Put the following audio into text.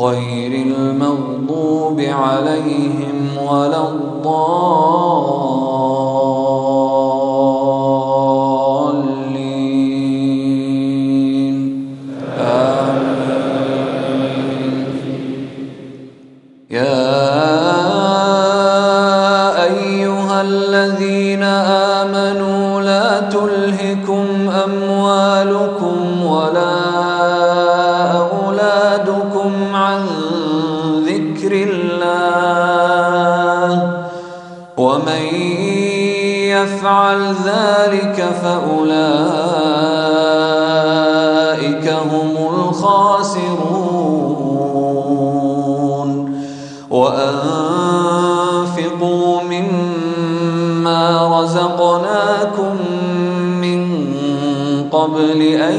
غير المغضوب عليهم ولا الضالين. آمين. يا أيها الذين آمنوا لا تلهكم أموالكم ولا عن ذكر الله. ومن يفعل ذلك فأولئك هم الخاسرون. وأنفقوا مما رزقناكم من قبل أن